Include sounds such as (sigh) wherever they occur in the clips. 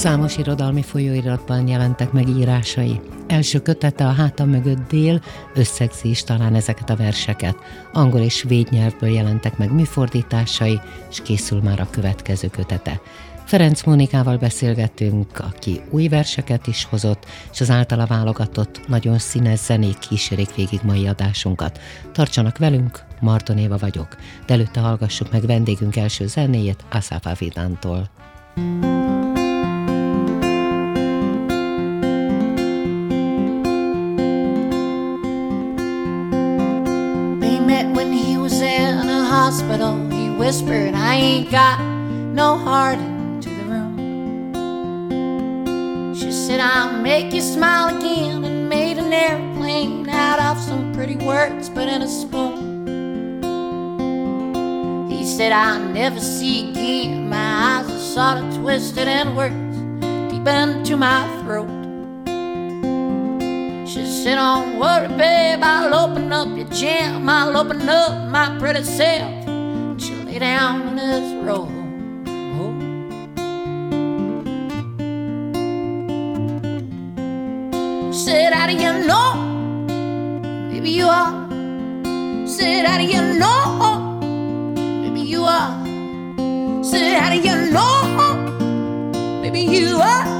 Számos irodalmi folyóiratban jelentek meg írásai. Első kötete a hátam mögött dél, összegzi is talán ezeket a verseket. Angol és svéd nyelvből jelentek meg műfordításai, és készül már a következő kötete. Ferenc Mónikával beszélgetünk, aki új verseket is hozott, és az általa válogatott nagyon színes zenék kísérik végig mai adásunkat. Tartsanak velünk, Marton Éva vagyok, de előtte hallgassuk meg vendégünk első zenéjét Asaf Avidántól. thank whispered, I ain't got no heart into the room. She said, I'll make you smile again, and made an airplane out of some pretty words, but in a spoon. He said, I'll never see again. My eyes are sort of twisted and words deep into my throat. She said, Don't worry, babe, I'll open up your jam. I'll open up my pretty self down this road. Said how do you know, maybe you are. Said how do you know, maybe you are. Said how do you know, maybe you are.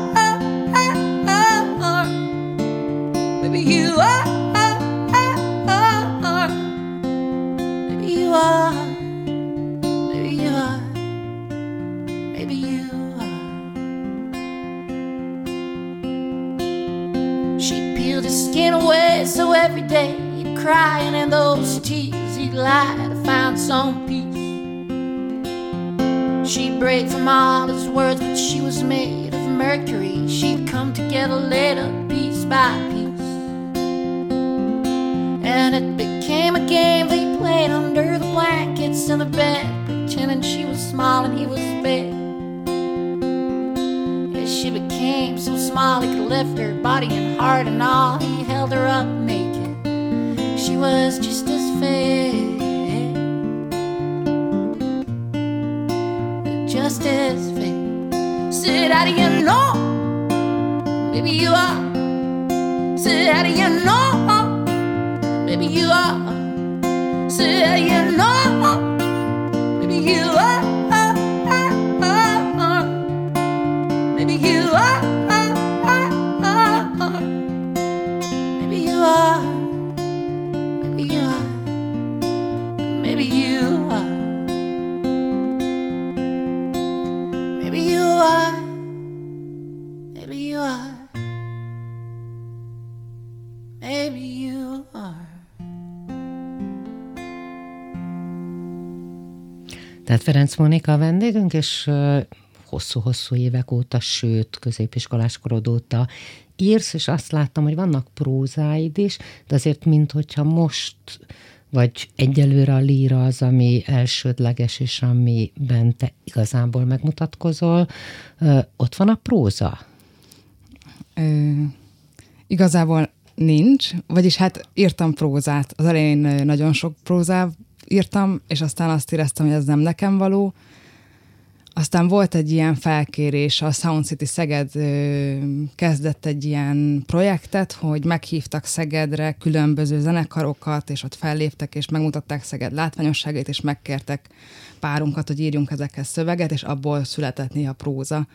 Every day he'd cry and in those tears he'd lie to find some peace she'd break from all his words but she was made of mercury she'd come together later piece by piece and it became a game they played under the blankets in the bed pretending she was small and he was big she became so small he could lift her body and heart and all. He held her up naked. She was just as fair, just as fair. Said, how do you know? Maybe you are. Said, how do you know? Maybe you are. Said, how do you know? Maybe you are. Tehát Ferenc Monika a vendégünk, és hosszú-hosszú évek óta, sőt, középiskolás korod óta írsz, és azt láttam, hogy vannak prózáid is, de azért, mint hogyha most vagy egyelőre a líra az, ami elsődleges, és amiben te igazából megmutatkozol, ott van a próza? Ö, igazából nincs, vagyis hát írtam prózát. Az elején nagyon sok prózát írtam, és aztán azt éreztem, hogy ez nem nekem való. Aztán volt egy ilyen felkérés, a Sound City Szeged ö, kezdett egy ilyen projektet, hogy meghívtak Szegedre különböző zenekarokat, és ott felléptek, és megmutatták Szeged látványosságait, és megkértek párunkat, hogy írjunk ezekhez szöveget, és abból született néha próza.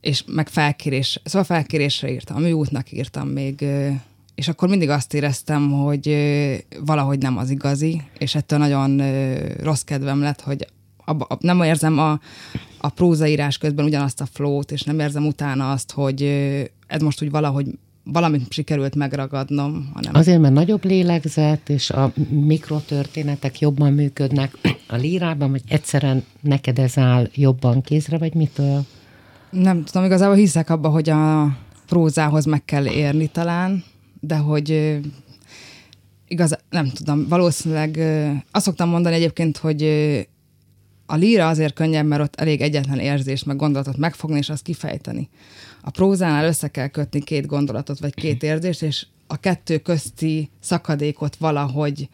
És meg felkérés, szóval felkérésre írtam, műútnak írtam még és akkor mindig azt éreztem, hogy valahogy nem az igazi, és ettől nagyon rossz kedvem lett, hogy abba, nem érzem a, a prózaírás közben ugyanazt a flót, és nem érzem utána azt, hogy ez most úgy valahogy valamit sikerült megragadnom. Hanem... Azért, mert nagyobb lélegzet, és a mikrotörténetek jobban működnek a lírában, vagy egyszerűen neked ez áll jobban kézre, vagy mitől? Nem tudom, igazából hiszek abba, hogy a prózához meg kell érni talán, de hogy igaz, nem tudom, valószínűleg azt szoktam mondani egyébként, hogy a líra azért könnyebb, mert ott elég egyetlen érzést, meg gondolatot megfogni, és azt kifejteni. A prózánál össze kell kötni két gondolatot, vagy két érzést, és a kettő közti szakadékot valahogy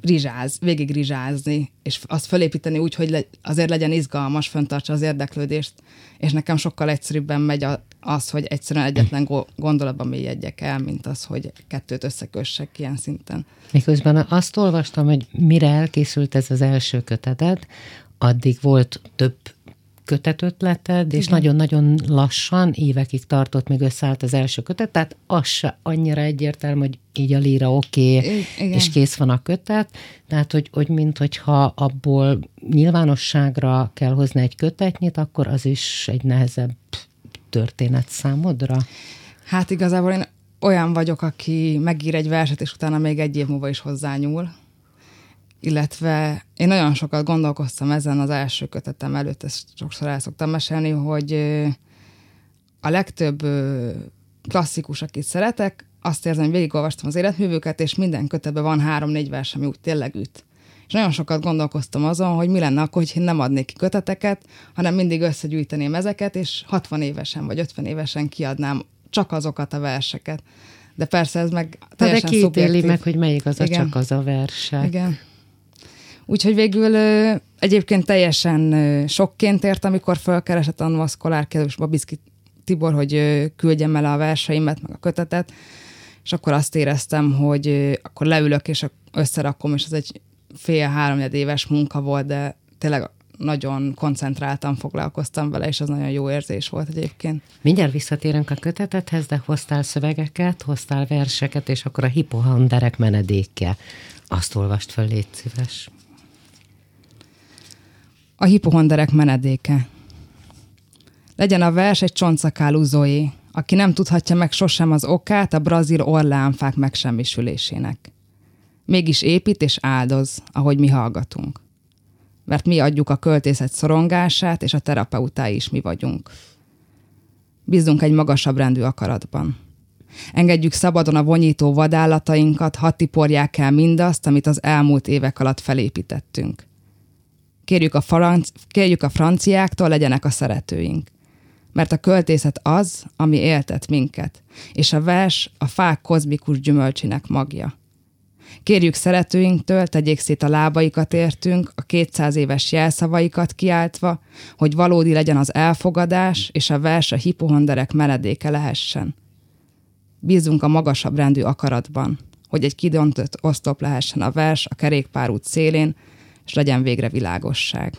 rizsáz, végig rizsázni, és azt fölépíteni úgy, hogy le, azért legyen izgalmas, föntartsa az érdeklődést, és nekem sokkal egyszerűbben megy a, az, hogy egyszerűen egyetlen gondolatban mélyedjek el, mint az, hogy kettőt összekössek ilyen szinten. Miközben azt olvastam, hogy mire elkészült ez az első köteted, addig volt több kötetötleted, és nagyon-nagyon lassan, évekig tartott, még összeállt az első kötet, tehát az se annyira egyértelmű, hogy így a líra oké, okay, és kész van a kötet, tehát hogy, hogy mint hogyha abból nyilvánosságra kell hozni egy kötetnyit, akkor az is egy nehezebb történet számodra? Hát igazából én olyan vagyok, aki megír egy verset, és utána még egy év múlva is hozzányúl. Illetve én nagyon sokat gondolkoztam ezen az első kötetem előtt, ezt sokszor el szoktam mesélni, hogy a legtöbb klasszikus, akit szeretek, azt érzem, hogy végigolvastam az életművőket, és minden kötetben van három-négy vers, ami úgy tényleg üt. És nagyon sokat gondolkoztam azon, hogy mi lenne akkor, hogy nem adnék ki köteteket, hanem mindig összegyűjteném ezeket, és 60 évesen vagy 50 évesen kiadnám csak azokat a verseket. De persze ez meg teljesen De éli meg, hogy melyik az Igen. a csak az a versek. Igen. Úgyhogy végül egyébként teljesen sokként ért, amikor felkeresett Anna Szkolár és Babiszki Tibor, hogy küldjem el a verseimet, meg a kötetet, és akkor azt éreztem, hogy akkor leülök, és összerakom, és ez egy fél-három éves munka volt, de tényleg nagyon koncentráltan foglalkoztam vele, és az nagyon jó érzés volt egyébként. Mindjárt visszatérünk a kötetethez, de hoztál szövegeket, hoztál verseket, és akkor a hipohanderek menedéke. Azt olvast föl, légy szíves. A hipohonderek menedéke. Legyen a vers egy Zoé, aki nem tudhatja meg sosem az okát a brazil orleánfák megsemmisülésének. Mégis épít és áldoz, ahogy mi hallgatunk. Mert mi adjuk a költészet szorongását, és a terapeutái is mi vagyunk. Bízunk egy magasabb rendű akaratban. Engedjük szabadon a vonyító vadállatainkat, hadd tiporják el mindazt, amit az elmúlt évek alatt felépítettünk. Kérjük a, franc- kérjük a franciáktól, legyenek a szeretőink. Mert a költészet az, ami éltet minket, és a vers a fák kozmikus gyümölcsinek magja. Kérjük szeretőinktől, tegyék szét a lábaikat értünk, a 200 éves jelszavaikat kiáltva, hogy valódi legyen az elfogadás, és a vers a hipohonderek meredéke lehessen. Bízunk a magasabb rendű akaratban, hogy egy kidontott osztop lehessen a vers a kerékpárút szélén, és legyen végre világosság.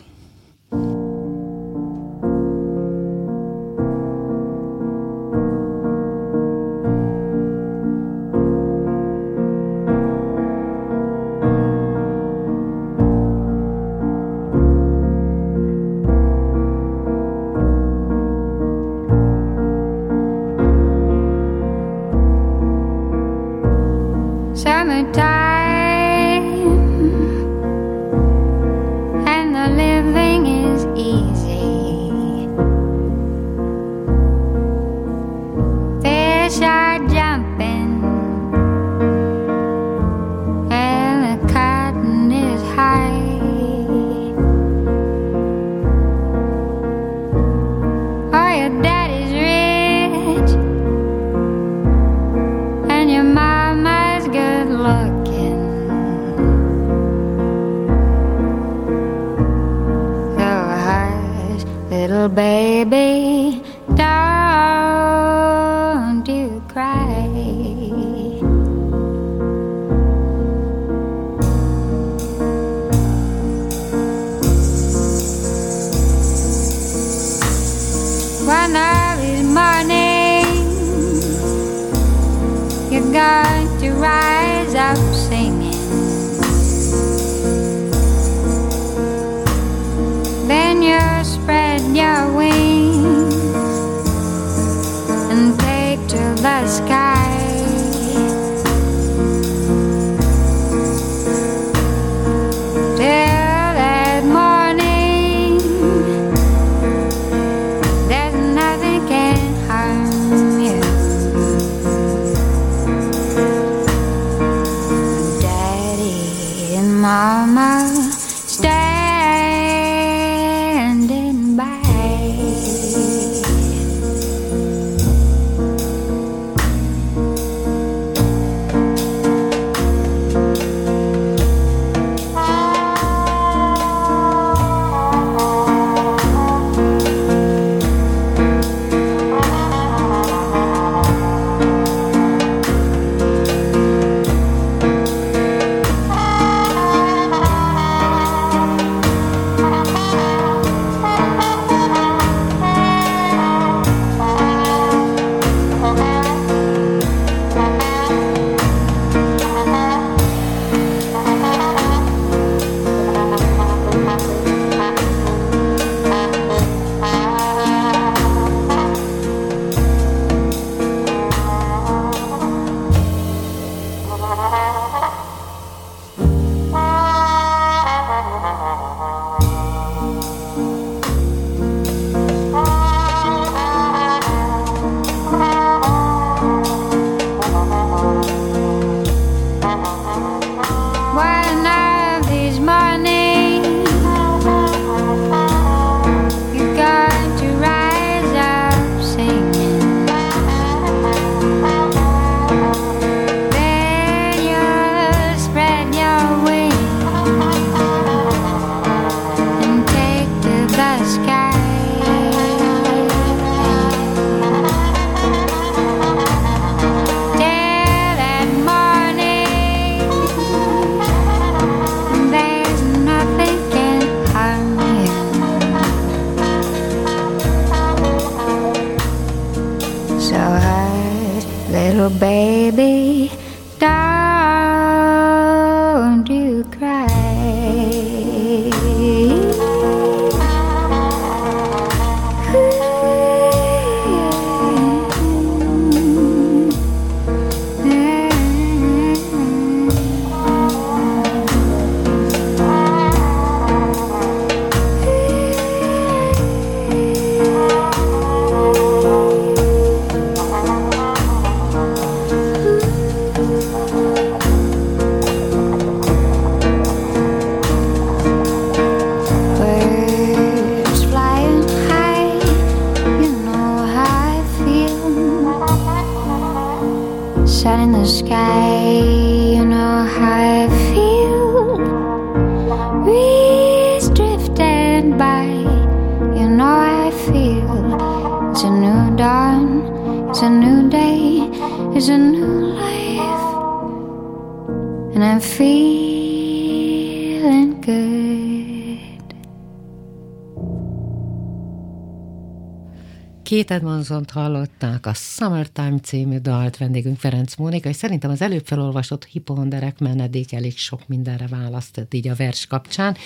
Két Edmondsont hallották, a Summertime című dalt, vendégünk Ferenc Mónika, és szerintem az előbb felolvasott hipohonderek menedék elég sok mindenre választott így a vers kapcsán.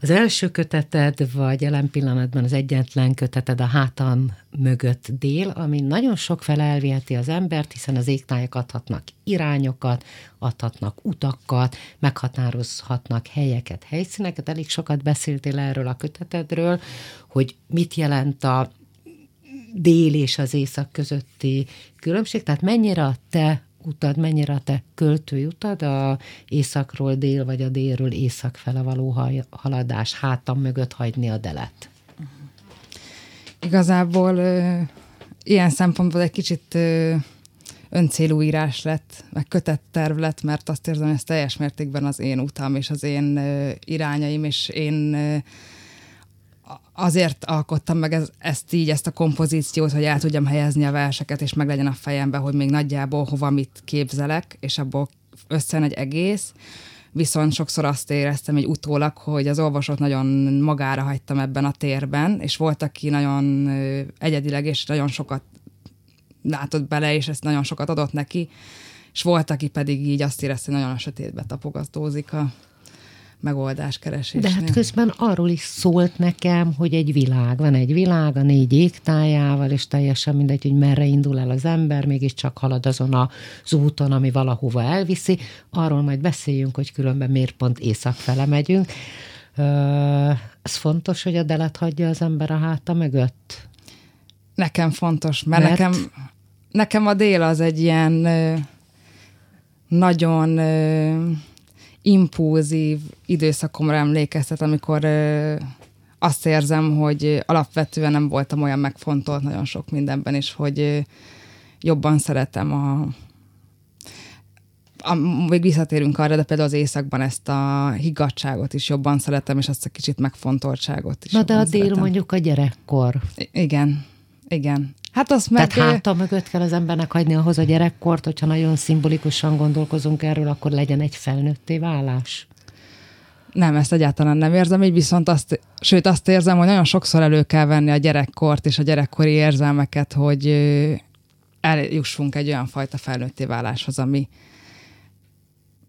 Az első köteted, vagy jelen pillanatban az egyetlen köteted a hátam mögött dél, ami nagyon sok fel elviheti az embert, hiszen az égtájak adhatnak irányokat, adhatnak utakat, meghatározhatnak helyeket, helyszíneket. Elég sokat beszéltél erről a kötetedről, hogy mit jelent a dél és az észak közötti különbség? Tehát mennyire a te utad, mennyire a te költői utad a északról dél, vagy a délről észak fele való haladás, hátam mögött hagyni a delet? Igazából ö, ilyen szempontból egy kicsit ö, öncélú írás lett, meg kötett terv lett, mert azt érzem, hogy ez teljes mértékben az én utam, és az én ö, irányaim, és én ö, azért alkottam meg ez, ezt így, ezt a kompozíciót, hogy el tudjam helyezni a verseket, és meg legyen a fejemben, hogy még nagyjából hova mit képzelek, és abból összen egy egész. Viszont sokszor azt éreztem egy utólag, hogy az olvasót nagyon magára hagytam ebben a térben, és volt, aki nagyon egyedileg, és nagyon sokat látott bele, és ezt nagyon sokat adott neki, és volt, aki pedig így azt érezte, hogy nagyon a sötétbe tapogatózik a megoldás keresésnél. De hát közben arról is szólt nekem, hogy egy világ, van egy világ a négy égtájával, és teljesen mindegy, hogy merre indul el az ember, mégiscsak halad azon az úton, ami valahova elviszi. Arról majd beszéljünk, hogy különben miért pont észak fele megyünk. Ez fontos, hogy a delet hagyja az ember a háta mögött? Nekem fontos, mert, mert? Nekem, nekem a dél az egy ilyen nagyon impulzív időszakomra emlékeztet, amikor ö, azt érzem, hogy alapvetően nem voltam olyan megfontolt nagyon sok mindenben, és hogy ö, jobban szeretem a, a, még visszatérünk arra, de például az éjszakban ezt a higgadságot is jobban szeretem, és azt a kicsit megfontoltságot is. Na de a dél szeretem. mondjuk a gyerekkor. I- igen, igen. Hát azt meg... Tehát háta mögött kell az embernek hagyni ahhoz a gyerekkort, hogyha nagyon szimbolikusan gondolkozunk erről, akkor legyen egy felnőtté válás. Nem, ezt egyáltalán nem érzem, így viszont azt, sőt azt érzem, hogy nagyon sokszor elő kell venni a gyerekkort és a gyerekkori érzelmeket, hogy eljussunk egy olyan fajta felnőtté váláshoz, ami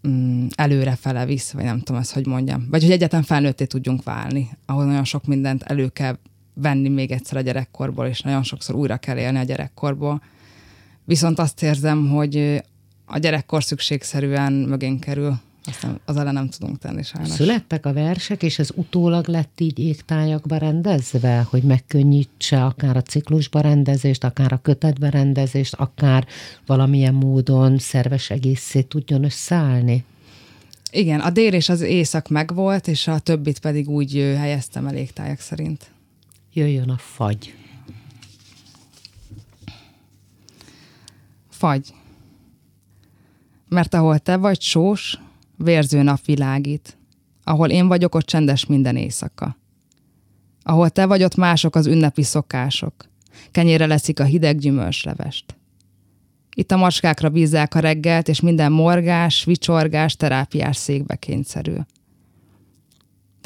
mm, előre fele visz, vagy nem tudom ezt, hogy mondjam. Vagy hogy egyetlen felnőtté tudjunk válni, ahol nagyon sok mindent elő kell venni még egyszer a gyerekkorból, és nagyon sokszor újra kell élni a gyerekkorból. Viszont azt érzem, hogy a gyerekkor szükségszerűen mögén kerül, aztán az ellen nem tudunk tenni sajnos. Születtek a versek, és ez utólag lett így égtájakba rendezve, hogy megkönnyítse akár a ciklusba rendezést, akár a kötetbe rendezést, akár valamilyen módon szerves egészét tudjon összeállni? Igen, a dél és az éjszak megvolt, és a többit pedig úgy helyeztem el égtájak szerint jöjjön a fagy. Fagy. Mert ahol te vagy sós, vérző nap világít. Ahol én vagyok, ott csendes minden éjszaka. Ahol te vagy, ott mások az ünnepi szokások. Kenyére leszik a hideg gyümölcslevest. Itt a macskákra bízzák a reggelt, és minden morgás, vicsorgás, terápiás székbe kényszerül.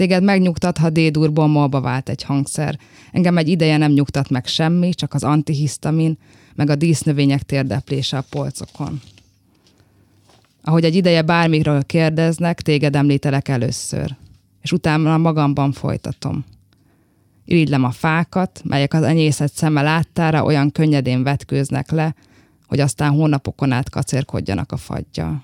Téged megnyugtat, ha D-durból molba vált egy hangszer. Engem egy ideje nem nyugtat meg semmi, csak az antihisztamin, meg a dísznövények térdeplése a polcokon. Ahogy egy ideje bármikről kérdeznek, téged említelek először, és utána magamban folytatom. Irigylem a fákat, melyek az enyészet szeme láttára olyan könnyedén vetkőznek le, hogy aztán hónapokon át kacérkodjanak a fagyjal.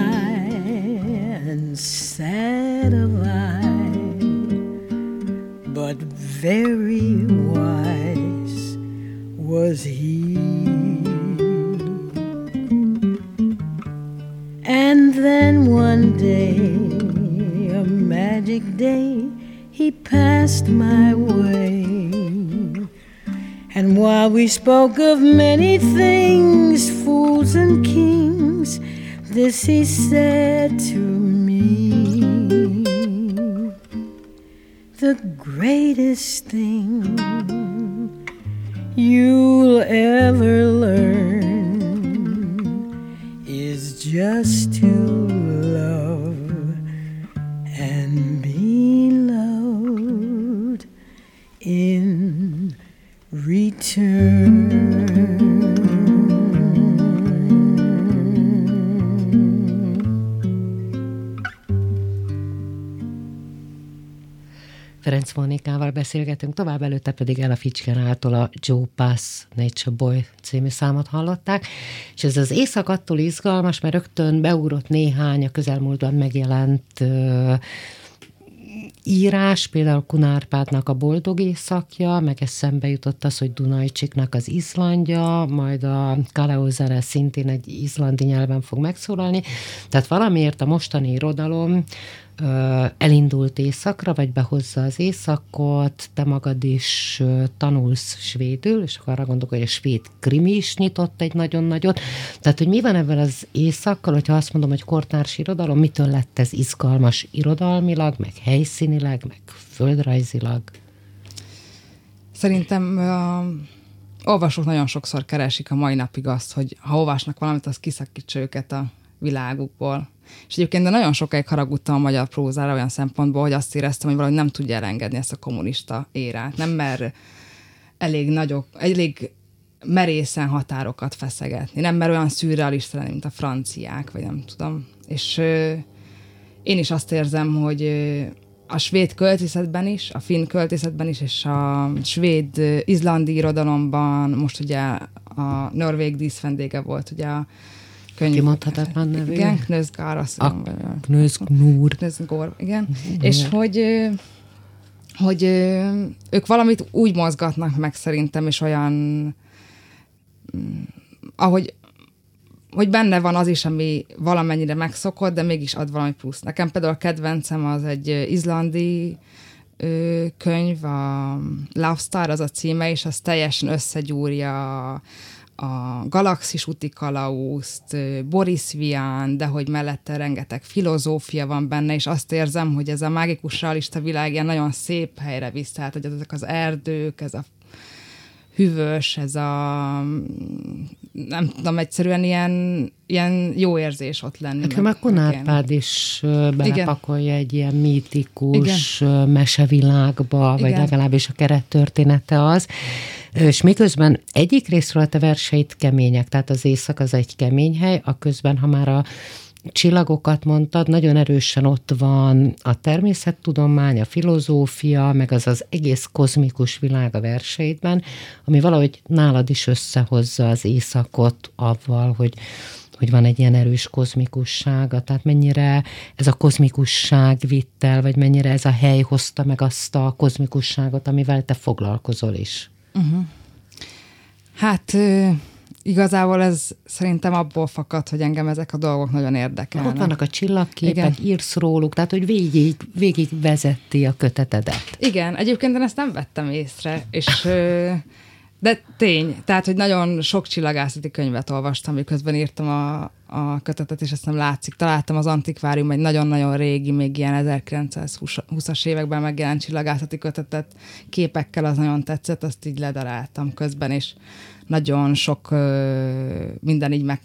spoke of many things, fools and kings, this he said to me. The greatest thing you'll ever learn is just to Ferenc Monikával beszélgetünk tovább, előtte pedig Ella Fitzgeraldtól a Joe Pass Nature Boy című számot hallották, és ez az éjszak attól izgalmas, mert rögtön beugrott néhány a közelmúltban megjelent uh, írás, például Kunárpádnak a Boldog éjszakja, meg eszembe jutott az, hogy Dunajcsiknak az Izlandja, majd a Kaleozere szintén egy izlandi nyelven fog megszólalni. Tehát valamiért a mostani irodalom elindult éjszakra, vagy behozza az éjszakot, te magad is tanulsz svédül, és akkor arra gondolok, hogy a svéd krimi is nyitott egy nagyon nagyot. Tehát, hogy mi van ebben az éjszakkal, hogyha azt mondom, hogy kortárs irodalom, mitől lett ez izgalmas irodalmilag, meg helyszínileg, meg földrajzilag? Szerintem uh, olvasók nagyon sokszor keresik a mai napig azt, hogy ha olvasnak valamit, az kiszakítsa őket a világukból. És egyébként de nagyon sokáig haragudtam a magyar prózára olyan szempontból, hogy azt éreztem, hogy valahogy nem tudja elengedni ezt a kommunista érát. Nem mer elég nagyok, elég merészen határokat feszegetni. Nem mer olyan szürrealista lenni, mint a franciák, vagy nem tudom. És ö, én is azt érzem, hogy ö, a svéd költészetben is, a finn költészetben is, és a svéd izlandi irodalomban, most ugye a norvég díszvendége volt, ugye a könyv. Kimondhatatlan nevű. Igen, Knözgár, azt Knözgnúr. Knözgór, igen. Mm-hmm. És hogy, hogy ők valamit úgy mozgatnak meg szerintem, és olyan, mm, ahogy hogy benne van az is, ami valamennyire megszokott, de mégis ad valami plusz. Nekem például a kedvencem az egy izlandi könyv, a Love Star az a címe, és az teljesen összegyúrja a Galaxis úti kalauzt, Boris Vian, de hogy mellette rengeteg filozófia van benne, és azt érzem, hogy ez a mágikus realista világ ilyen nagyon szép helyre visz, tehát hogy ezek az erdők, ez a hűvös, ez a nem tudom, egyszerűen ilyen, ilyen jó érzés ott lenni. Nekem a Konárpád is belepakolja egy ilyen mítikus Igen. mesevilágba, Igen. vagy legalábbis a kerettörténete az. És miközben egyik részről a te verseit kemények, tehát az éjszak az egy kemény hely, a közben, ha már a csillagokat mondtad, nagyon erősen ott van a természettudomány, a filozófia, meg az az egész kozmikus világ a verseidben, ami valahogy nálad is összehozza az éjszakot avval, hogy hogy van egy ilyen erős kozmikussága, tehát mennyire ez a kozmikusság vitt el, vagy mennyire ez a hely hozta meg azt a kozmikusságot, amivel te foglalkozol is. Uh-huh. Hát igazából ez szerintem abból fakad, hogy engem ezek a dolgok nagyon érdekelnek. Ott vannak a csillagképek, Igen. írsz róluk, tehát hogy végig, végig vezeti a kötetedet. Igen, egyébként én ezt nem vettem észre, és de tény, tehát, hogy nagyon sok csillagászati könyvet olvastam, miközben írtam a, a kötetet, és ezt nem látszik. Találtam az antikvárium egy nagyon-nagyon régi, még ilyen 1920-as években megjelent csillagászati kötetet képekkel, az nagyon tetszett, azt így ledaráltam közben, és nagyon sok minden így meg,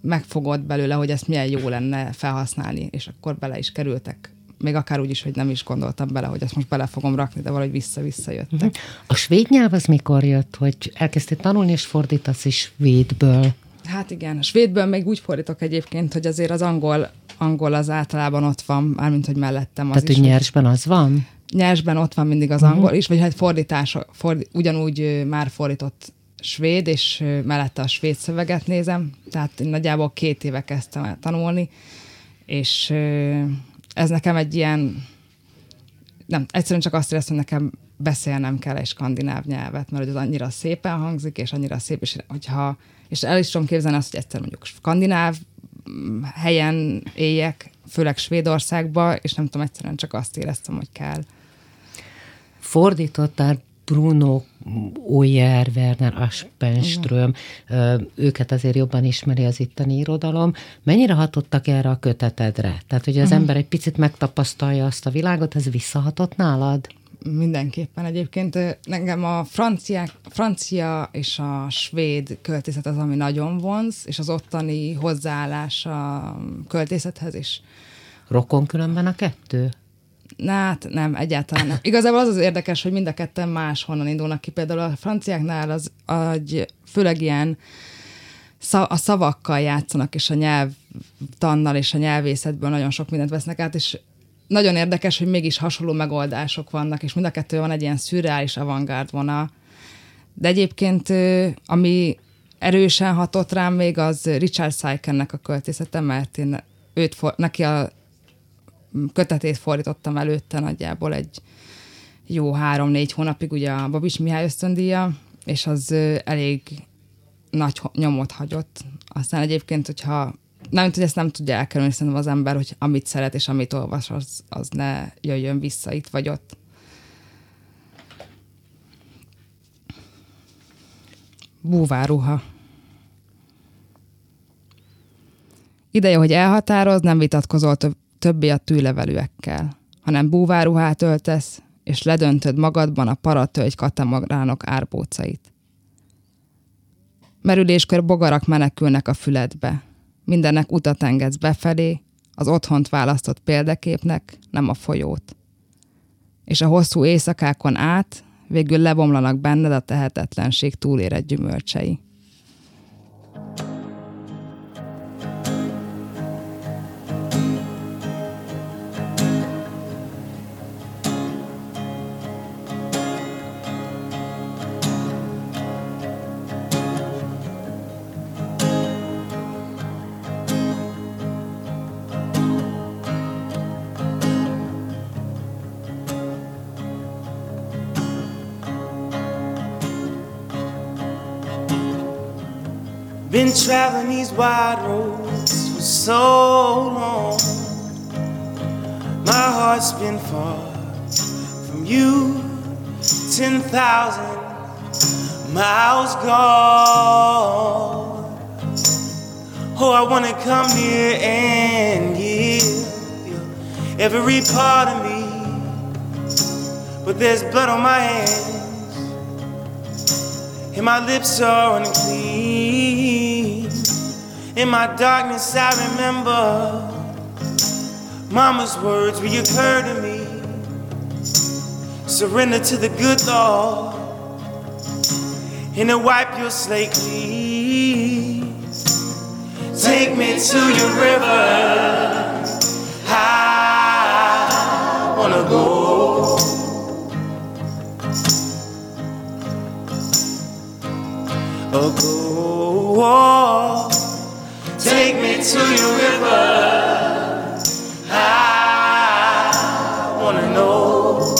megfogott belőle, hogy ezt milyen jó lenne felhasználni, és akkor bele is kerültek még akár úgy is, hogy nem is gondoltam bele, hogy ezt most bele fogom rakni, de valahogy vissza-vissza jöttek. Uh-huh. A svéd nyelv az mikor jött, hogy elkezdtél tanulni, és fordítasz is svédből? Hát igen, a svédből még úgy fordítok egyébként, hogy azért az angol, angol az általában ott van, mármint, hogy mellettem az Tehát, is. hogy nyersben az van? Nyersben ott van mindig az uh-huh. angol is, vagy hát fordítás, ford, ugyanúgy már fordított svéd, és mellette a svéd szöveget nézem, tehát nagyjából két éve kezdtem el tanulni, és ez nekem egy ilyen, nem, egyszerűen csak azt éreztem, hogy nekem beszélnem kell egy skandináv nyelvet, mert hogy az annyira szépen hangzik, és annyira szép, és hogyha, és el is tudom képzelni azt, hogy egyszer mondjuk skandináv mm, helyen éljek, főleg Svédországba, és nem tudom, egyszerűen csak azt éreztem, hogy kell. Fordítottál Bruno Oyer, Werner Aspenström, őket azért jobban ismeri az itteni irodalom. Mennyire hatottak erre a kötetedre? Tehát, hogy az uh-huh. ember egy picit megtapasztalja azt a világot, ez visszahatott nálad? Mindenképpen egyébként engem a franciák, francia és a svéd költészet az, ami nagyon vonz, és az ottani hozzáállás a költészethez is. Rokon különben a kettő? Hát nem, egyáltalán nem. Igazából az az érdekes, hogy mind a ketten máshonnan indulnak ki. Például a franciáknál az, egy, főleg ilyen a szavakkal játszanak, és a nyelvtannal és a nyelvészetből nagyon sok mindent vesznek át, és nagyon érdekes, hogy mégis hasonló megoldások vannak, és mind a kettő van egy ilyen szürreális avantgárd vonal. De egyébként, ami erősen hatott rám még, az Richard Sykennek a költészete, mert én őt, neki a kötetét fordítottam előtte nagyjából egy jó három-négy hónapig, ugye a Babis Mihály ösztöndíja, és az elég nagy nyomot hagyott. Aztán egyébként, hogyha nem hogy ezt nem tudja elkerülni szerintem az ember, hogy amit szeret és amit olvas, az, az ne jöjjön vissza itt vagy ott. Búváruha. Ideje, hogy elhatároz, nem vitatkozol többé a tűlevelőekkel, hanem búváruhát öltesz, és ledöntöd magadban a paratölgy katamagrának árbócait. Merüléskör bogarak menekülnek a füledbe. Mindennek utat engedsz befelé, az otthont választott példaképnek, nem a folyót. És a hosszú éjszakákon át végül lebomlanak benned a tehetetlenség túlérett gyümölcsei. Been traveling these wide roads for so long. My heart's been far from you, 10,000 miles gone. Oh, I wanna come near and give you every part of me, but there's blood on my hands and my lips are unclean. In my darkness, I remember Mama's words reoccur to me. Surrender to the good Lord, and to wipe your slate clean. Take me to your river. I wanna go. Oh, go. Take me to your river. I wanna know.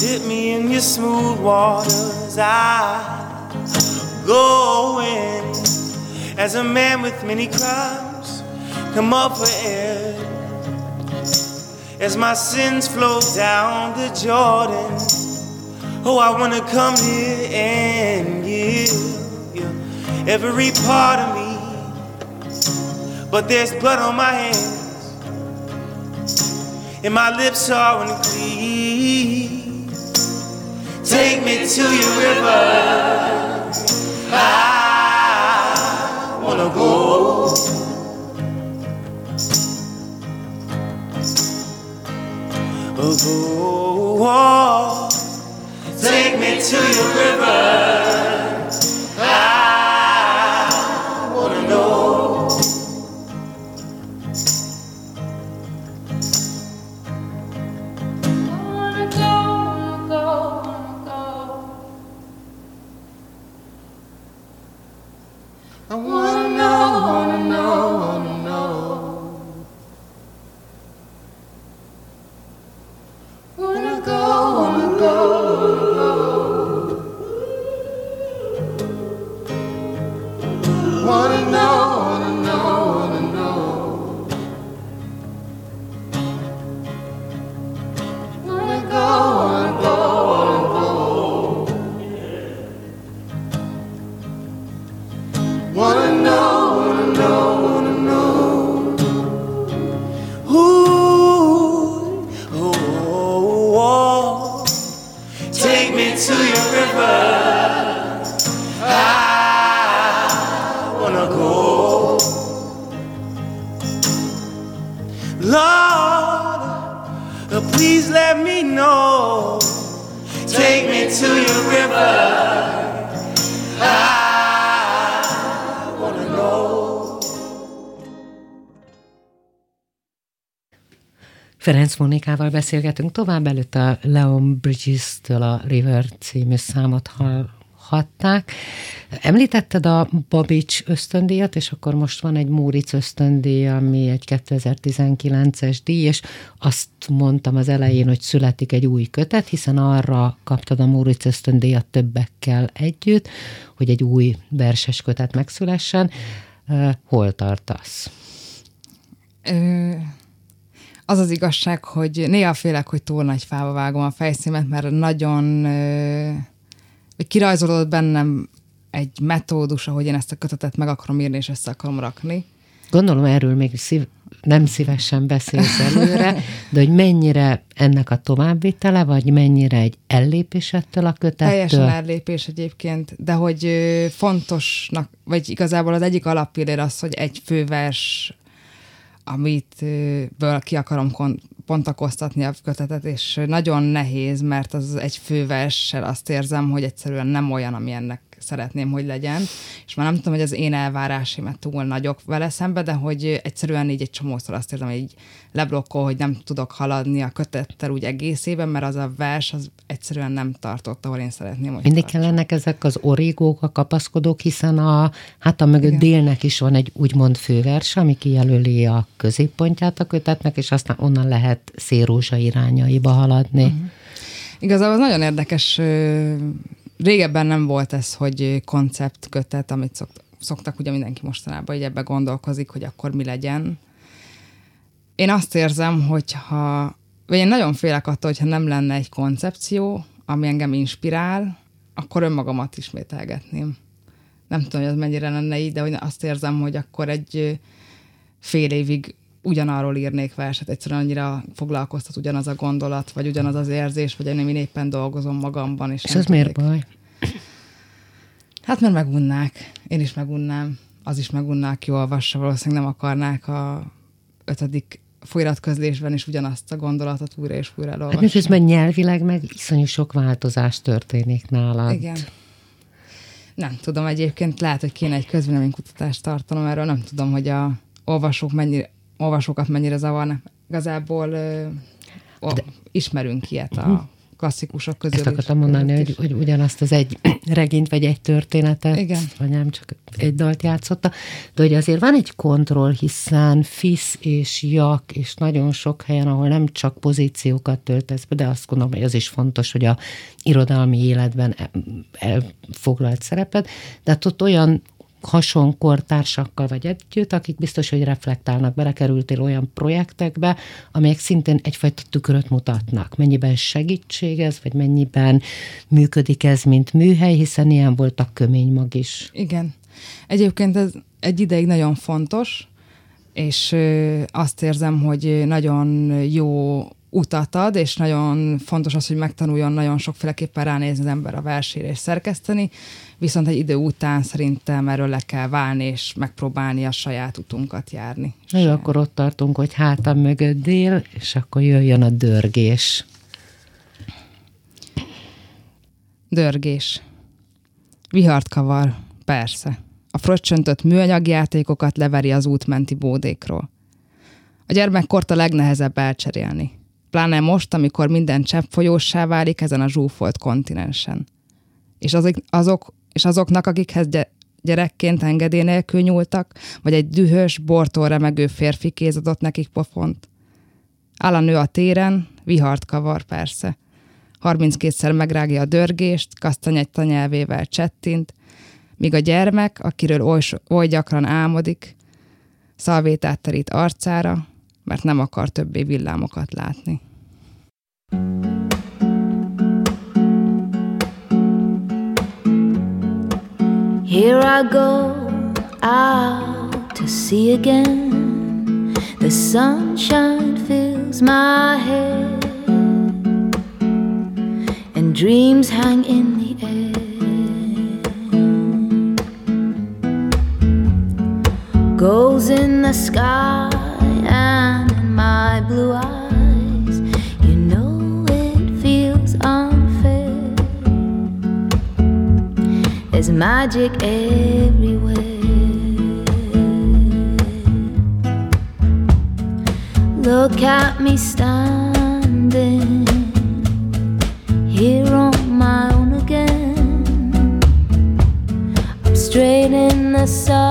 Dip me in your smooth waters. I go in as a man with many crimes. Come up for air as my sins flow down the Jordan. Oh, I wanna come here and give you every part of me. But there's blood on my hands, and my lips are unclean. Take me to your river. I wanna go. To your river. Ferenc Monikával beszélgetünk tovább, előtt a Leon Bridges-től a River című számot hallhatták. Említetted a Babics ösztöndíjat, és akkor most van egy Móric ösztöndíj, ami egy 2019-es díj, és azt mondtam az elején, hogy születik egy új kötet, hiszen arra kaptad a Móric ösztöndíjat többekkel együtt, hogy egy új verses kötet megszülessen. Hol tartasz? Ö, az az igazság, hogy néha félek, hogy túl nagy fába vágom a fejszímet, mert nagyon hogy kirajzolódott bennem egy metódus, ahogy én ezt a kötetet meg akarom írni, és össze akarom rakni. Gondolom erről még szív, nem szívesen beszélsz előre, de hogy mennyire ennek a továbbvitele, vagy mennyire egy ellépés ettől a kötettől? Teljesen ellépés egyébként, de hogy fontosnak, vagy igazából az egyik alappillér az, hogy egy fővers, amit ből ki akarom pontakoztatni a kötetet, és nagyon nehéz, mert az egy főverssel azt érzem, hogy egyszerűen nem olyan, ami ennek szeretném, hogy legyen, és már nem tudom, hogy az én elvárásimat túl nagyok vele szembe, de hogy egyszerűen így egy csomószor azt érzem, hogy így leblokkol, hogy nem tudok haladni a kötettel úgy egészében, mert az a vers az egyszerűen nem tartott, ahol én szeretném, hogy Mindig kellenek ezek az origók, a kapaszkodók, hiszen a hátam mögött Igen. délnek is van egy úgymond fővers, ami kijelöli a középpontját a kötetnek, és aztán onnan lehet szérózsa irányaiba haladni. Uh-huh. Igazából az nagyon érdekes, régebben nem volt ez, hogy konceptkötet, amit szokt, szoktak, ugye mindenki mostanában így ebbe gondolkozik, hogy akkor mi legyen. Én azt érzem, hogyha, vagy én nagyon félek attól, hogyha nem lenne egy koncepció, ami engem inspirál, akkor önmagamat ismételgetném. Nem tudom, hogy az mennyire lenne így, de hogy azt érzem, hogy akkor egy fél évig ugyanarról írnék verset, egyszerűen annyira foglalkoztat ugyanaz a gondolat, vagy ugyanaz az érzés, vagy én éppen dolgozom magamban. És, és ez miért baj? Hát mert megunnák. Én is megunnám. Az is megunnák, ki olvassa. Valószínűleg nem akarnák a ötödik folyiratközlésben is ugyanazt a gondolatot újra és újra elolvasni. Hát miközben nyelvileg meg iszonyú sok változás történik nálad. Igen. Nem tudom, egyébként lehet, hogy kéne egy közvéleménykutatást tartanom erről, nem tudom, hogy a olvasók mennyire, olvasókat mennyire zavarnak. Igazából ö, ó, De... ismerünk ilyet a klasszikusok közül. Ezt akartam mondani, hogy, hogy ugyanazt az egy (clears throat) regényt, vagy egy történetet, Igen. vagy nem csak egy dalt játszotta, de hogy azért van egy kontroll, hiszen FISZ és JAK, és nagyon sok helyen, ahol nem csak pozíciókat töltesz be, de azt gondolom, hogy az is fontos, hogy a irodalmi életben elfoglalt szerepet, de hát ott olyan hasonkortársakkal vagy együtt, akik biztos, hogy reflektálnak, belekerültél olyan projektekbe, amelyek szintén egyfajta tükröt mutatnak. Mennyiben segítség ez, vagy mennyiben működik ez, mint műhely, hiszen ilyen volt a kömény mag is. Igen. Egyébként ez egy ideig nagyon fontos, és azt érzem, hogy nagyon jó utat ad, és nagyon fontos az, hogy megtanuljon nagyon sokféleképpen ránézni az ember a versére és szerkeszteni, viszont egy idő után szerintem erről le kell válni, és megpróbálni a saját utunkat járni. Na jó, akkor ott tartunk, hogy hátam mögött dél, és akkor jöjjön a dörgés. Dörgés. Vihart kavar, persze. A fröccsöntött műanyagjátékokat leveri az útmenti bódékról. A gyermekkort a legnehezebb elcserélni. Pláne most, amikor minden csepp folyósá válik ezen a zsúfolt kontinensen. És azok, azok és azoknak, akikhez gyerekként engedély nélkül nyúltak, vagy egy dühös, bortól remegő férfi kéz adott nekik pofont. Áll a nő a téren, vihart kavar persze. 32-szer megrágja a dörgést, kasztany tanyelvével csettint, míg a gyermek, akiről oly, oly gyakran álmodik, szalvétát terít arcára, mert nem akar többé villámokat látni. Here I go out to sea again. The sunshine fills my head, and dreams hang in the air. Goals in the sky and in my blue eyes. There's magic everywhere. Look at me standing here on my own again. I'm straight in the sunshine.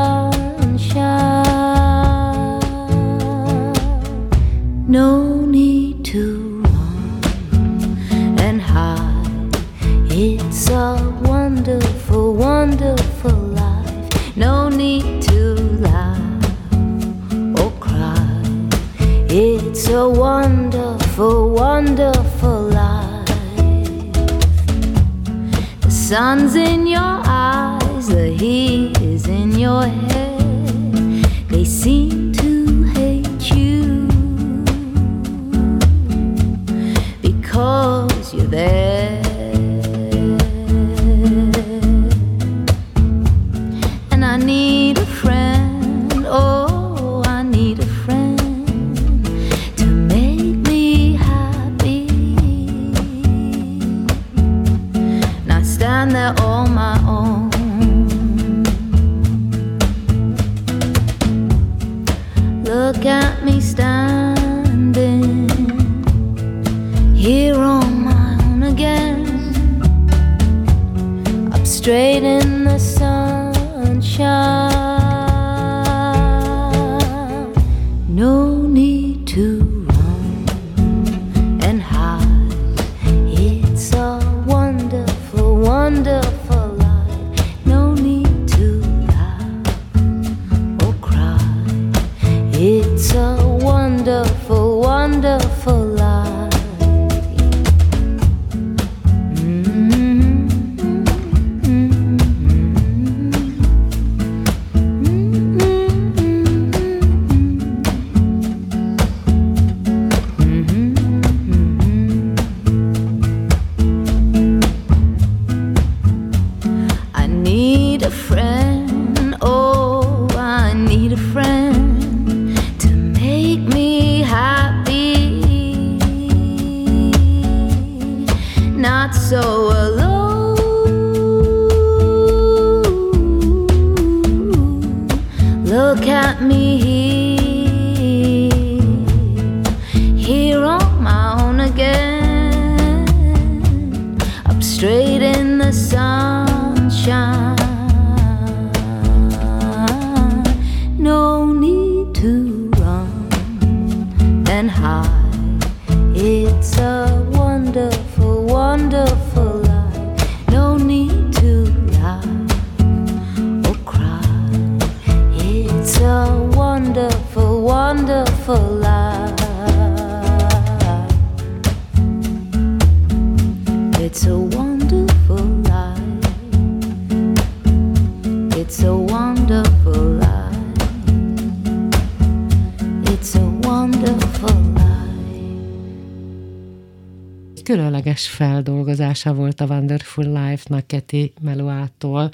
Feldolgozása volt a Wonderful Life-nak Keti Meluától.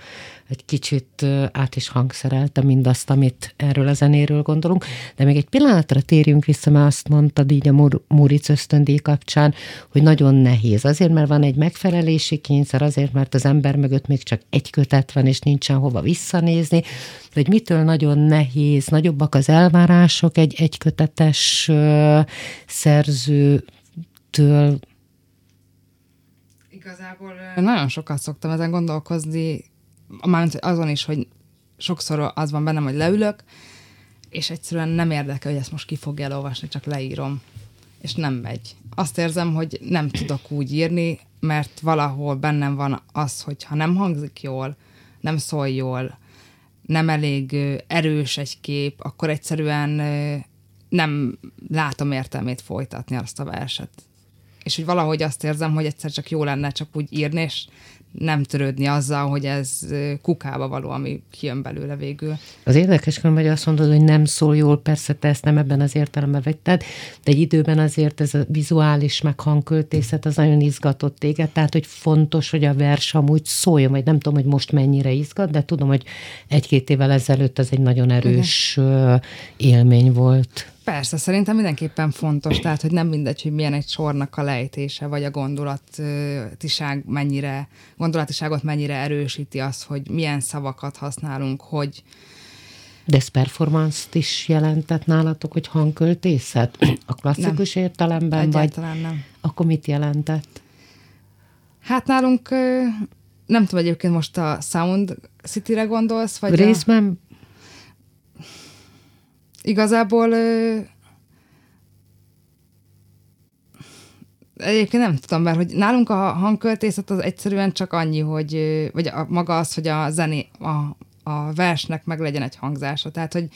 Egy kicsit át is hangszerelte mindazt, amit erről a zenéről gondolunk. De még egy pillanatra térjünk vissza, mert azt mondtad így a Mur- Muric ösztöndíj kapcsán, hogy nagyon nehéz. Azért, mert van egy megfelelési kényszer, azért, mert az ember mögött még csak egy kötet van, és nincsen hova visszanézni, hogy mitől nagyon nehéz, nagyobbak az elvárások egy egykötetes ö, szerzőtől, Igazából nagyon sokat szoktam ezen gondolkozni, mármint azon is, hogy sokszor az van bennem, hogy leülök, és egyszerűen nem érdekel, hogy ezt most ki fogja elolvasni, csak leírom, és nem megy. Azt érzem, hogy nem tudok úgy írni, mert valahol bennem van az, hogy ha nem hangzik jól, nem szól jól, nem elég erős egy kép, akkor egyszerűen nem látom értelmét folytatni azt a verset. És hogy valahogy azt érzem, hogy egyszer csak jó lenne csak úgy írni, és nem törődni azzal, hogy ez kukába való, ami kijön belőle végül. Az érdekes, hogy azt mondod, hogy nem szól jól, persze te ezt nem ebben az értelemben vetted, de egy időben azért ez a vizuális meg hangköltészet az nagyon izgatott téged, tehát hogy fontos, hogy a vers amúgy szóljon, vagy nem tudom, hogy most mennyire izgat, de tudom, hogy egy-két évvel ezelőtt ez egy nagyon erős Igen. élmény volt. Persze, szerintem mindenképpen fontos, tehát, hogy nem mindegy, hogy milyen egy sornak a lejtése, vagy a gondolatiság mennyire, gondolatiságot mennyire erősíti az, hogy milyen szavakat használunk, hogy De ez performance-t is jelentett nálatok, hogy hangköltészet? A klasszikus nem. értelemben, vagy egyáltalán nem. akkor mit jelentett? Hát nálunk, nem tudom, egyébként most a Sound City-re gondolsz, vagy a... Igazából ö, egyébként nem tudom, mert hogy nálunk a hangköltészet az egyszerűen csak annyi, hogy vagy a, maga az, hogy a zené, a, a versnek meg legyen egy hangzása. Tehát, hogy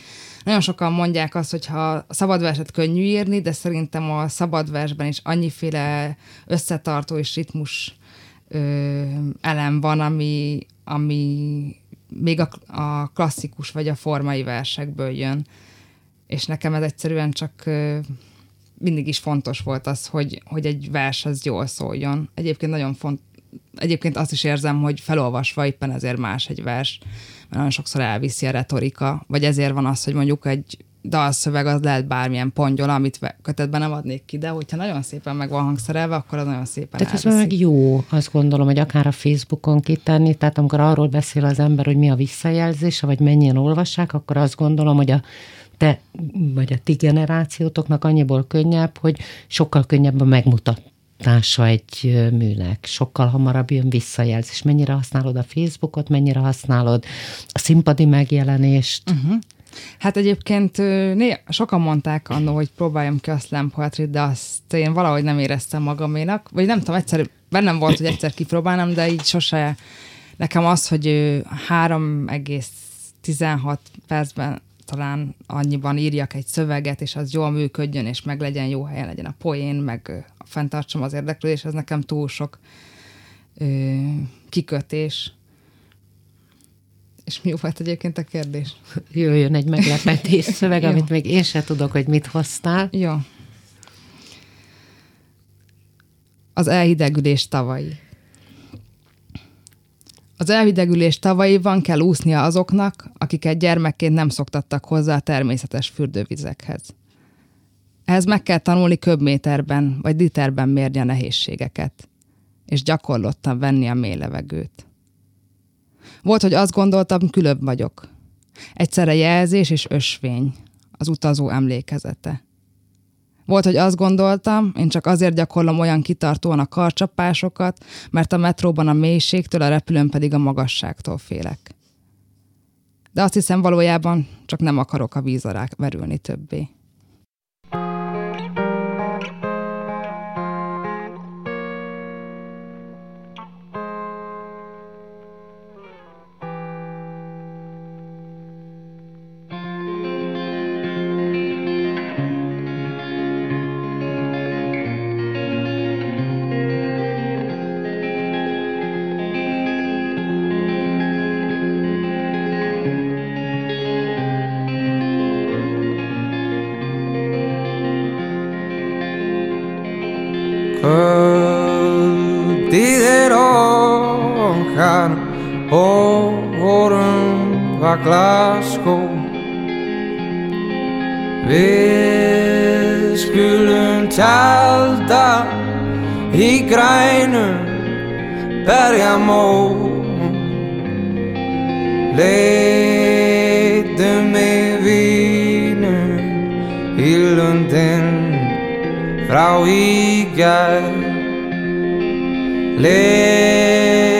nagyon sokan mondják azt, hogy ha szabad verset könnyű írni, de szerintem a szabad versben is annyiféle összetartó és ritmus ö, elem van, ami, ami még a, a klasszikus vagy a formai versekből jön és nekem ez egyszerűen csak mindig is fontos volt az, hogy, hogy egy vers az jól szóljon. Egyébként nagyon font, egyébként azt is érzem, hogy felolvasva éppen ezért más egy vers, mert nagyon sokszor elviszi a retorika, vagy ezért van az, hogy mondjuk egy dalszöveg az lehet bármilyen pongyol, amit kötetben nem adnék ki, de hogyha nagyon szépen meg van hangszerelve, akkor az nagyon szépen Tehát ez meg jó, azt gondolom, hogy akár a Facebookon kitenni, tehát amikor arról beszél az ember, hogy mi a visszajelzése, vagy mennyien olvassák, akkor azt gondolom, hogy a te, vagy a ti generációtoknak annyiból könnyebb, hogy sokkal könnyebb a megmutatása egy műnek. Sokkal hamarabb jön visszajelzés. Mennyire használod a Facebookot, mennyire használod a színpadi megjelenést. Uh-huh. Hát egyébként ö, né, sokan mondták annó, hogy próbáljam ki a slam poetry de azt én valahogy nem éreztem magaménak, vagy nem tudom, egyszer bennem volt, hogy egyszer kipróbálnám, de így sose. Nekem az, hogy ö, 3,16 percben talán annyiban írjak egy szöveget, és az jól működjön, és meg legyen jó helyen, legyen a poén, meg fenntartsam az érdeklődés, ez nekem túl sok ö, kikötés. És mi volt egyébként a kérdés? (laughs) Jöjjön egy meglepetés szöveg, (laughs) amit még én se tudok, hogy mit hoztál. Jó. Az elhidegülés tavai. Az elhidegülés tavaiban kell úsznia azoknak, akiket gyermekként nem szoktattak hozzá a természetes fürdővizekhez. Ehhez meg kell tanulni köbméterben vagy literben mérni a nehézségeket, és gyakorlottan venni a mély levegőt. Volt, hogy azt gondoltam, különb vagyok. Egyszerre jelzés és ösvény, az utazó emlékezete. Volt, hogy azt gondoltam, én csak azért gyakorlom olyan kitartóan a karcsapásokat, mert a metróban a mélységtől, a repülőn pedig a magasságtól félek. De azt hiszem valójában csak nem akarok a víz alá verülni többé. Og vorum var glaskó Við skulum tjalda í grænum berjamó. Leitum mig vínu í lundin frá í gær Lindin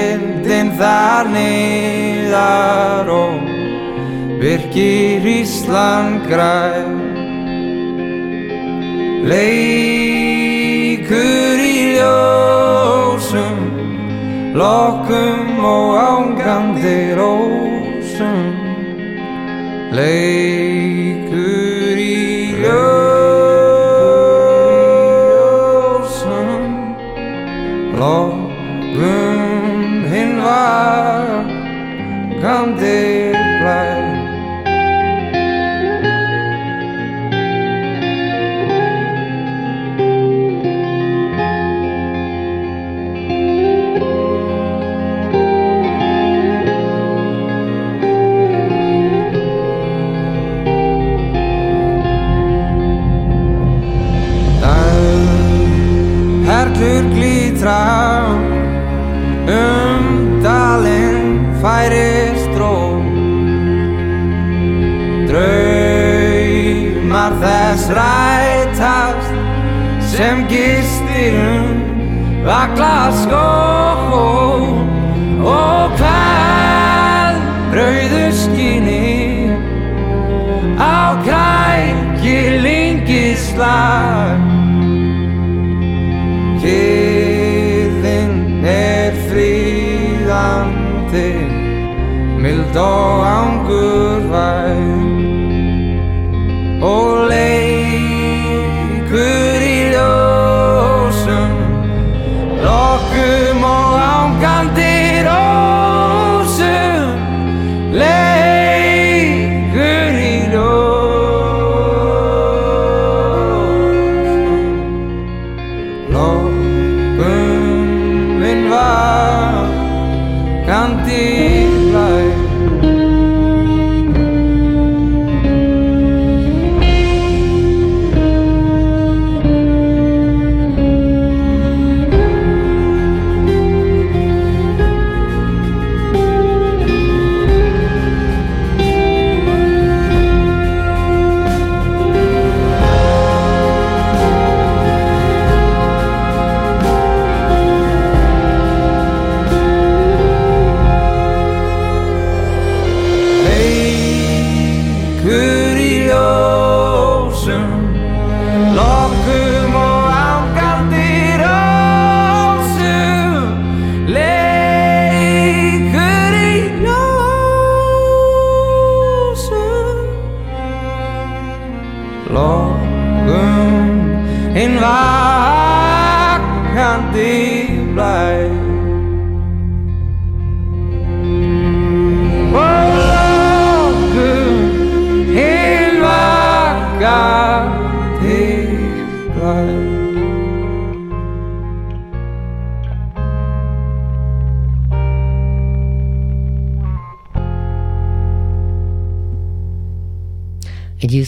þar niðar og virkir Ísland græn. Leikur í ljósum Lokkum og ángandi rósum. Leikur í ljósum Lokkum come they fly. Hertur glitra þrætast sem gistir um vakla skó og hvað rauðu skinni á krækilingisla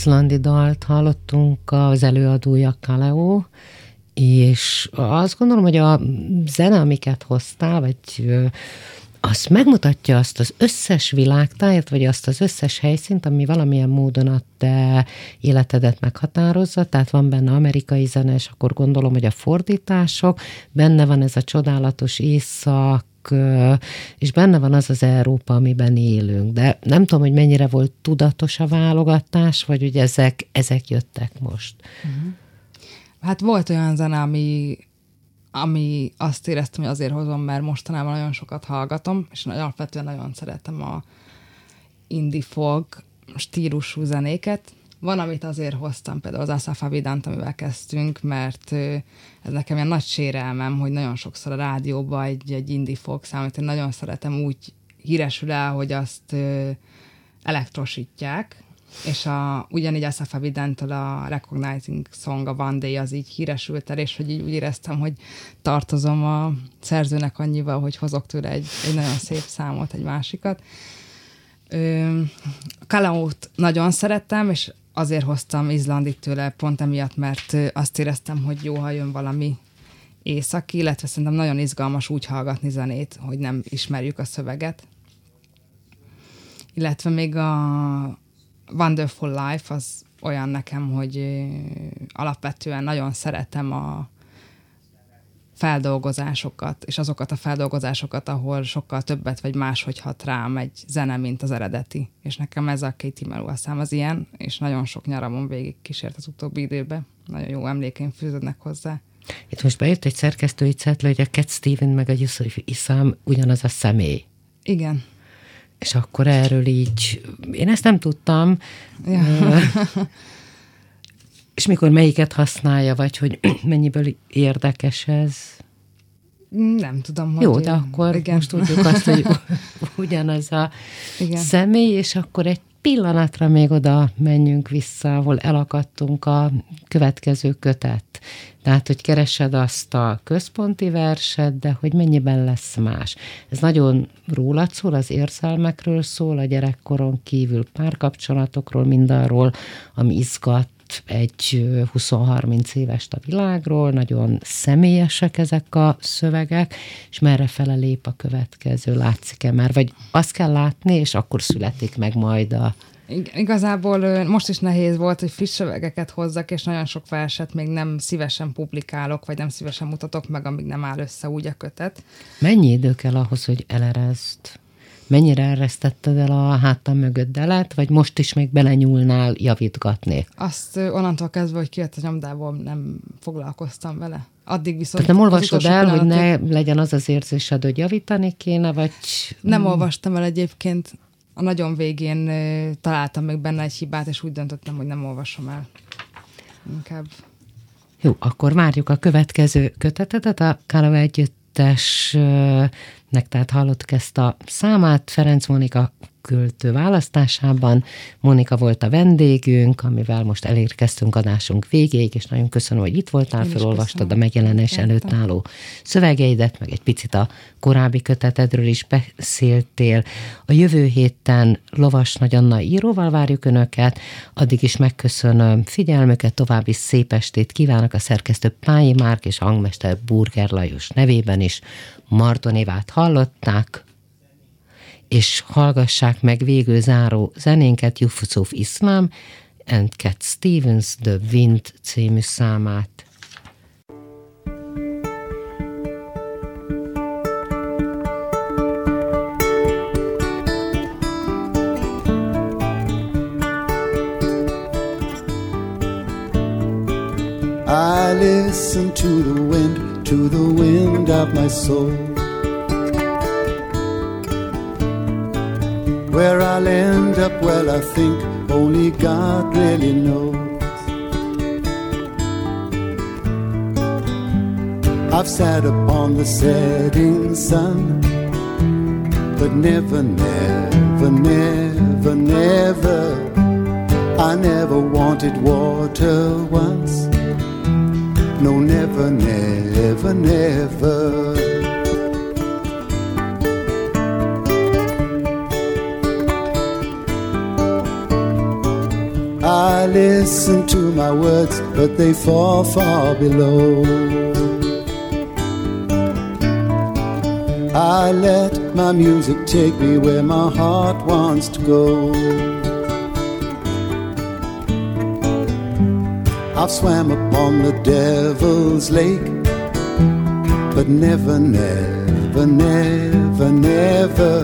izlandi dalt hallottunk az előadója Kaleo, és azt gondolom, hogy a zene, amiket hoztál, vagy ö, az megmutatja azt az összes világtájat, vagy azt az összes helyszínt, ami valamilyen módon a te életedet meghatározza, tehát van benne amerikai zene, és akkor gondolom, hogy a fordítások, benne van ez a csodálatos észak, és benne van az az Európa, amiben élünk. De nem tudom, hogy mennyire volt tudatos a válogatás, vagy hogy ezek, ezek jöttek most. Uh-huh. Hát volt olyan zene, ami, ami azt éreztem, hogy azért hozom, mert mostanában nagyon sokat hallgatom, és alapvetően nagyon szeretem a indie folk stílusú zenéket. Van, amit azért hoztam, például az Asaf Avidant, amivel kezdtünk, mert ez nekem ilyen nagy sérelmem, hogy nagyon sokszor a rádióban egy, egy indie folk szám, amit én nagyon szeretem, úgy híresül el, hogy azt elektrosítják, és a, ugyanígy Asaf Avidentől a Recognizing Song, a One Day az így híresült el, és hogy így úgy éreztem, hogy tartozom a szerzőnek annyival, hogy hozok tőle egy, egy nagyon szép számot, egy másikat. Kalaót nagyon szerettem, és azért hoztam Izlandit tőle pont emiatt, mert azt éreztem, hogy jó, ha jön valami északi, illetve szerintem nagyon izgalmas úgy hallgatni zenét, hogy nem ismerjük a szöveget. Illetve még a Wonderful Life az olyan nekem, hogy alapvetően nagyon szeretem a feldolgozásokat, és azokat a feldolgozásokat, ahol sokkal többet vagy máshogy hat rám egy zene, mint az eredeti. És nekem ez a Katie Melua szám az ilyen, és nagyon sok nyaramon végig kísért az utóbbi időben. Nagyon jó emlékeim fűződnek hozzá. Itt most bejött egy szerkesztői cetli, hogy a Cat Steven meg a Yusuf Iszám ugyanaz a személy. Igen. És akkor erről így, én ezt nem tudtam. Ja. (laughs) és mikor melyiket használja, vagy hogy (clears throat) mennyiből érdekes ez? Nem tudom, hogy... Jó, de akkor igen. most tudjuk azt, hogy (laughs) ugyanaz a igen. személy, és akkor egy pillanatra még oda menjünk vissza, ahol elakadtunk a következő kötet. Tehát, hogy keresed azt a központi verset, de hogy mennyiben lesz más. Ez nagyon rólad szól, az érzelmekről szól, a gyerekkoron kívül párkapcsolatokról, mindarról, ami izgat, egy 20-30 évest a világról, nagyon személyesek ezek a szövegek, és merre fele lép a következő, látszik-e már, vagy azt kell látni, és akkor születik meg majd a Igazából most is nehéz volt, hogy friss szövegeket hozzak, és nagyon sok verset még nem szívesen publikálok, vagy nem szívesen mutatok meg, amíg nem áll össze úgy a kötet. Mennyi idő kell ahhoz, hogy elerezd? Mennyire eresztetted el a hátam mögött delet, vagy most is még belenyúlnál javítgatni? Azt onnantól kezdve, hogy kijött a nyomdából, nem foglalkoztam vele. Addig viszont... Tehát nem olvasod el, hogy ne legyen az az érzésed, hogy javítani kéne, vagy... Nem hmm. olvastam el egyébként. A nagyon végén találtam meg benne egy hibát, és úgy döntöttem, hogy nem olvasom el. Inkább. Jó, akkor várjuk a következő kötetetet, a Kálava együttes nek, tehát hallottuk ezt a számát, Ferenc Monika költő választásában. Monika volt a vendégünk, amivel most elérkeztünk adásunk végéig, és nagyon köszönöm, hogy itt voltál, felolvastad a megjelenés előtt álló szövegeidet, meg egy picit a korábbi kötetedről is beszéltél. A jövő héten Lovas Nagy Anna íróval várjuk Önöket, addig is megköszönöm figyelmüket, további szép estét kívánok a szerkesztő Pályi Márk és hangmester Burger Lajos nevében is. Marton Évát hallották, és hallgassák meg végül záró zenénket Yusuf Islam and Cat Stevens The Wind című számát. I listen to the wind, to the wind of my soul. Where I'll end up, well, I think only God really knows. I've sat upon the setting sun, but never, never, never, never. I never wanted water once. No, never, never, never. I listen to my words, but they fall far below. I let my music take me where my heart wants to go. I've swam upon the devil's lake, but never, never, never, never,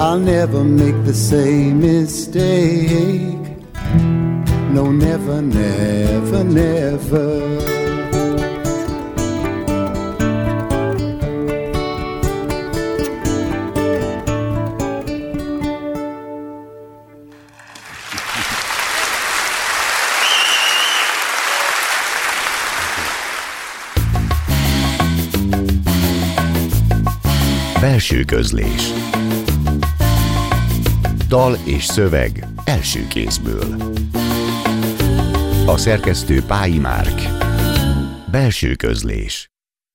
I'll never make the same mistake. No, never, never, never. Belső közlés Dal és szöveg első kézből A szerkesztő Pályi Márk. Belső közlés